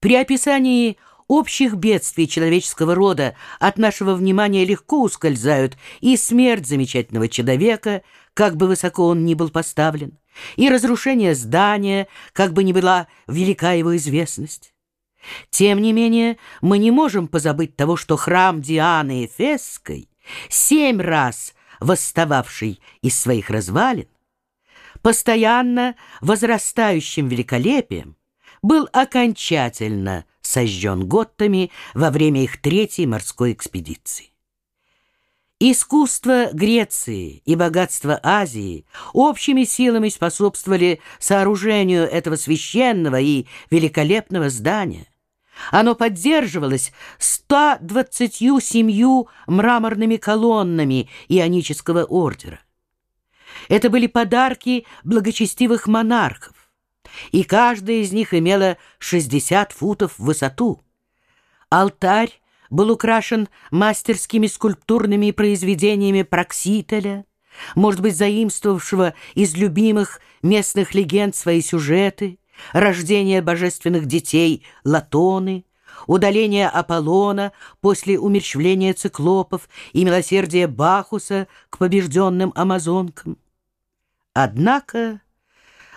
При описании общих бедствий человеческого рода от нашего внимания легко ускользают и смерть замечательного человека, как бы высоко он ни был поставлен, и разрушение здания, как бы ни была велика его известность. Тем не менее, мы не можем позабыть того, что храм Дианы Эфесской, семь раз восстававший из своих развалин, постоянно возрастающим великолепием, был окончательно сожжен готтами во время их третьей морской экспедиции. Искусство Греции и богатство Азии общими силами способствовали сооружению этого священного и великолепного здания. Оно поддерживалось 127 мраморными колоннами ионического ордера. Это были подарки благочестивых монархов и каждая из них имела 60 футов в высоту. Алтарь был украшен мастерскими скульптурными произведениями Проксителя, может быть, заимствовавшего из любимых местных легенд свои сюжеты, рождение божественных детей Латоны, удаление Аполлона после умерщвления циклопов и милосердие Бахуса к побежденным амазонкам. Однако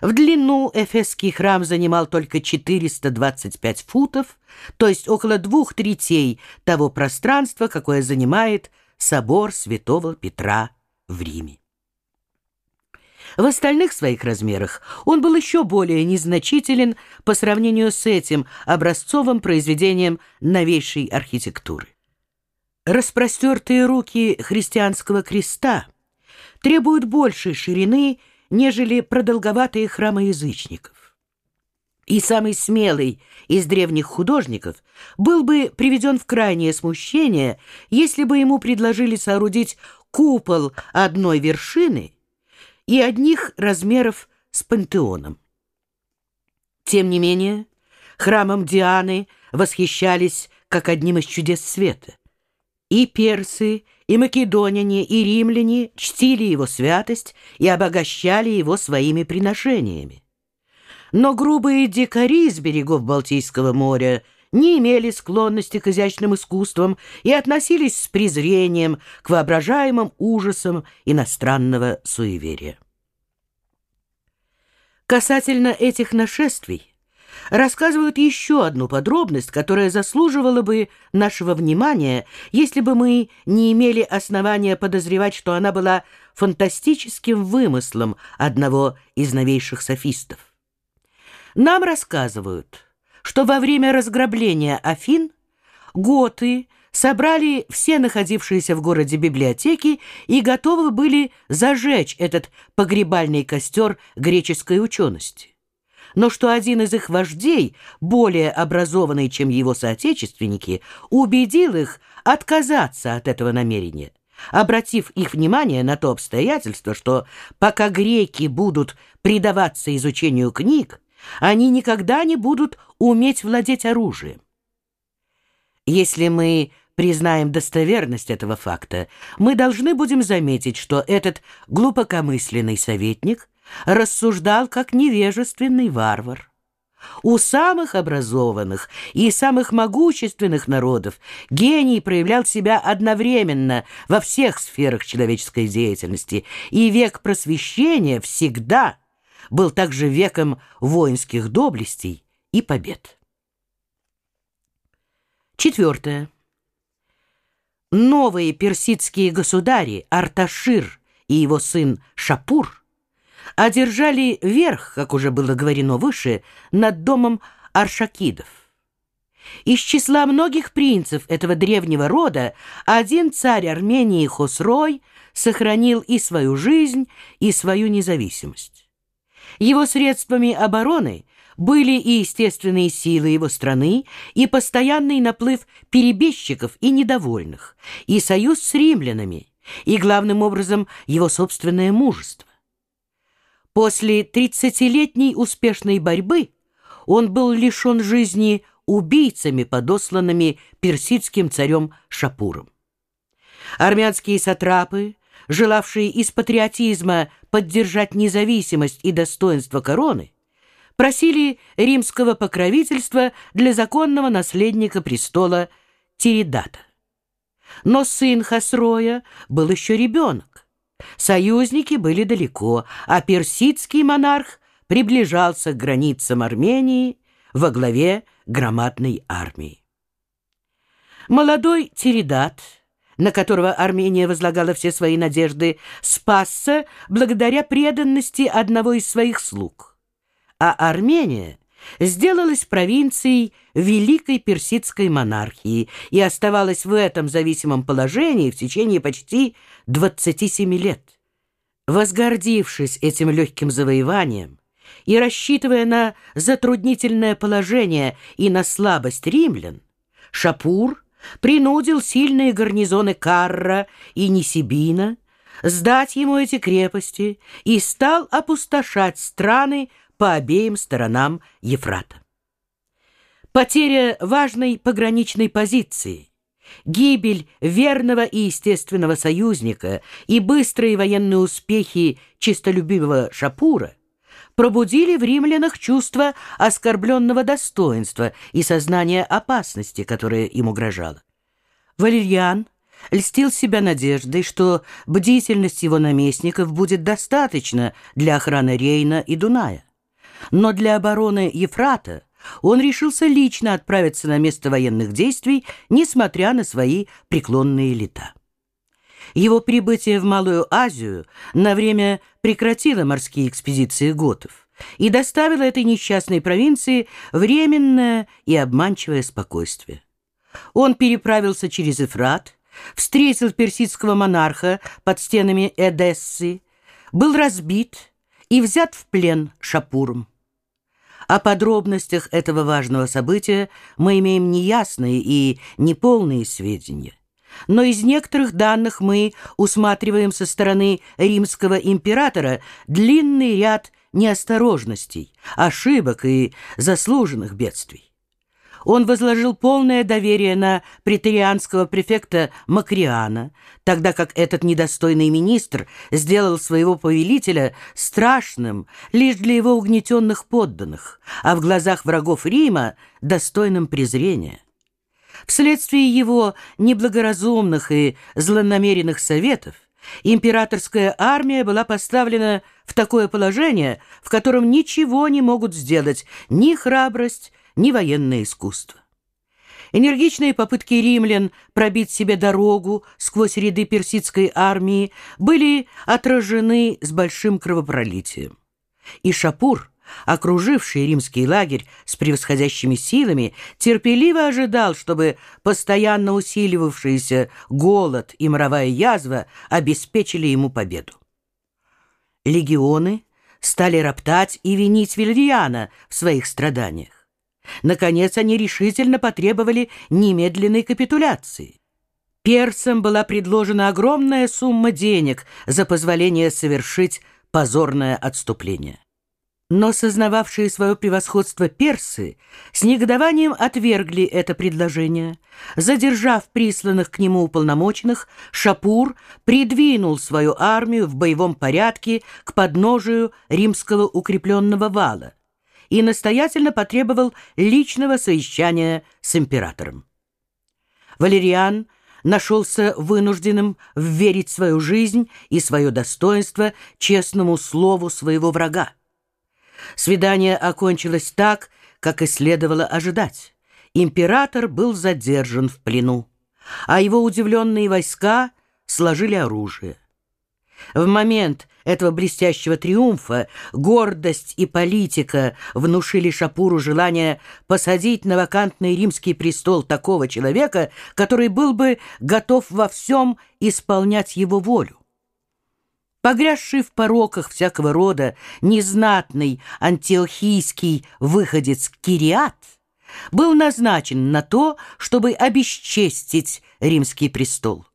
в длину Эфесский храм занимал только 425 футов, то есть около двух третей того пространства, какое занимает собор святого Петра в Риме. В остальных своих размерах он был еще более незначителен по сравнению с этим образцовым произведением новейшей архитектуры. Распростертые руки христианского креста требуют большей ширины нежели продолговатые храмы язычников. И самый смелый из древних художников был бы приведен в крайнее смущение, если бы ему предложили соорудить купол одной вершины и одних размеров с пантеоном. Тем не менее, храмом Дианы восхищались как одним из чудес света. И персы, македоняне, и римляне чтили его святость и обогащали его своими приношениями. Но грубые дикари с берегов Балтийского моря не имели склонности к изящным искусствам и относились с презрением к воображаемым ужасам иностранного суеверия. Касательно этих нашествий, рассказывают еще одну подробность, которая заслуживала бы нашего внимания, если бы мы не имели основания подозревать, что она была фантастическим вымыслом одного из новейших софистов. Нам рассказывают, что во время разграбления Афин готы собрали все находившиеся в городе библиотеки и готовы были зажечь этот погребальный костер греческой учености но что один из их вождей, более образованный, чем его соотечественники, убедил их отказаться от этого намерения, обратив их внимание на то обстоятельство, что пока греки будут предаваться изучению книг, они никогда не будут уметь владеть оружием. Если мы признаем достоверность этого факта, мы должны будем заметить, что этот глубокомысленный советник рассуждал как невежественный варвар. У самых образованных и самых могущественных народов гений проявлял себя одновременно во всех сферах человеческой деятельности, и век просвещения всегда был также веком воинских доблестей и побед. Четвертое. Новые персидские государи Арташир и его сын Шапур одержали верх, как уже было говорено выше, над домом Аршакидов. Из числа многих принцев этого древнего рода один царь Армении Хосрой сохранил и свою жизнь, и свою независимость. Его средствами обороны были и естественные силы его страны, и постоянный наплыв перебежчиков и недовольных, и союз с римлянами, и, главным образом, его собственное мужество. После тридцатилетней успешной борьбы он был лишен жизни убийцами, подосланными персидским царем Шапуром. Армянские сатрапы, желавшие из патриотизма поддержать независимость и достоинство короны, просили римского покровительства для законного наследника престола Тиридата. Но сын Хасроя был еще ребенок. Союзники были далеко, а персидский монарх приближался к границам Армении во главе громадной армии. Молодой Тиридат, на которого Армения возлагала все свои надежды, спасся благодаря преданности одного из своих слуг. А Армения сделалась провинцией Великой Персидской монархии и оставалась в этом зависимом положении в течение почти 27 лет. Возгордившись этим легким завоеванием и рассчитывая на затруднительное положение и на слабость римлян, Шапур – принудил сильные гарнизоны Карра и Нисибина сдать ему эти крепости и стал опустошать страны по обеим сторонам Ефрата. Потеря важной пограничной позиции, гибель верного и естественного союзника и быстрые военные успехи чистолюбивого Шапура пробудили в римлянах чувство оскорбленного достоинства и сознание опасности, которая им угрожала. Валерьян льстил себя надеждой, что бдительность его наместников будет достаточно для охраны Рейна и Дуная. Но для обороны Ефрата он решился лично отправиться на место военных действий, несмотря на свои преклонные лета. Его прибытие в Малую Азию на время прекратило морские экспедиции готов и доставило этой несчастной провинции временное и обманчивое спокойствие. Он переправился через Эфрат, встретил персидского монарха под стенами Эдессы, был разбит и взят в плен Шапуром. О подробностях этого важного события мы имеем неясные и неполные сведения но из некоторых данных мы усматриваем со стороны римского императора длинный ряд неосторожностей, ошибок и заслуженных бедствий. Он возложил полное доверие на претерианского префекта Макриана, тогда как этот недостойный министр сделал своего повелителя страшным лишь для его угнетенных подданных, а в глазах врагов Рима достойным презрения. Вследствие его неблагоразумных и злонамеренных советов императорская армия была поставлена в такое положение, в котором ничего не могут сделать ни храбрость, ни военное искусство. Энергичные попытки римлян пробить себе дорогу сквозь ряды персидской армии были отражены с большим кровопролитием. И Шапур – окруживший римский лагерь с превосходящими силами, терпеливо ожидал, чтобы постоянно усиливавшийся голод и моровая язва обеспечили ему победу. Легионы стали роптать и винить Вильяна в своих страданиях. Наконец они решительно потребовали немедленной капитуляции. Персам была предложена огромная сумма денег за позволение совершить позорное отступление. Но сознававшие свое превосходство персы с негодованием отвергли это предложение. Задержав присланных к нему уполномоченных, Шапур придвинул свою армию в боевом порядке к подножию римского укрепленного вала и настоятельно потребовал личного совещания с императором. Валериан нашелся вынужденным верить свою жизнь и свое достоинство честному слову своего врага. Свидание окончилось так, как и следовало ожидать. Император был задержан в плену, а его удивленные войска сложили оружие. В момент этого блестящего триумфа гордость и политика внушили Шапуру желание посадить на вакантный римский престол такого человека, который был бы готов во всем исполнять его волю. Погрязший в пороках всякого рода незнатный антиохийский выходец Кириат был назначен на то, чтобы обесчестить римский престол.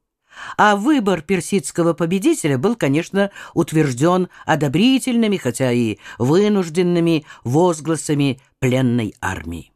А выбор персидского победителя был, конечно, утвержден одобрительными, хотя и вынужденными возгласами пленной армии.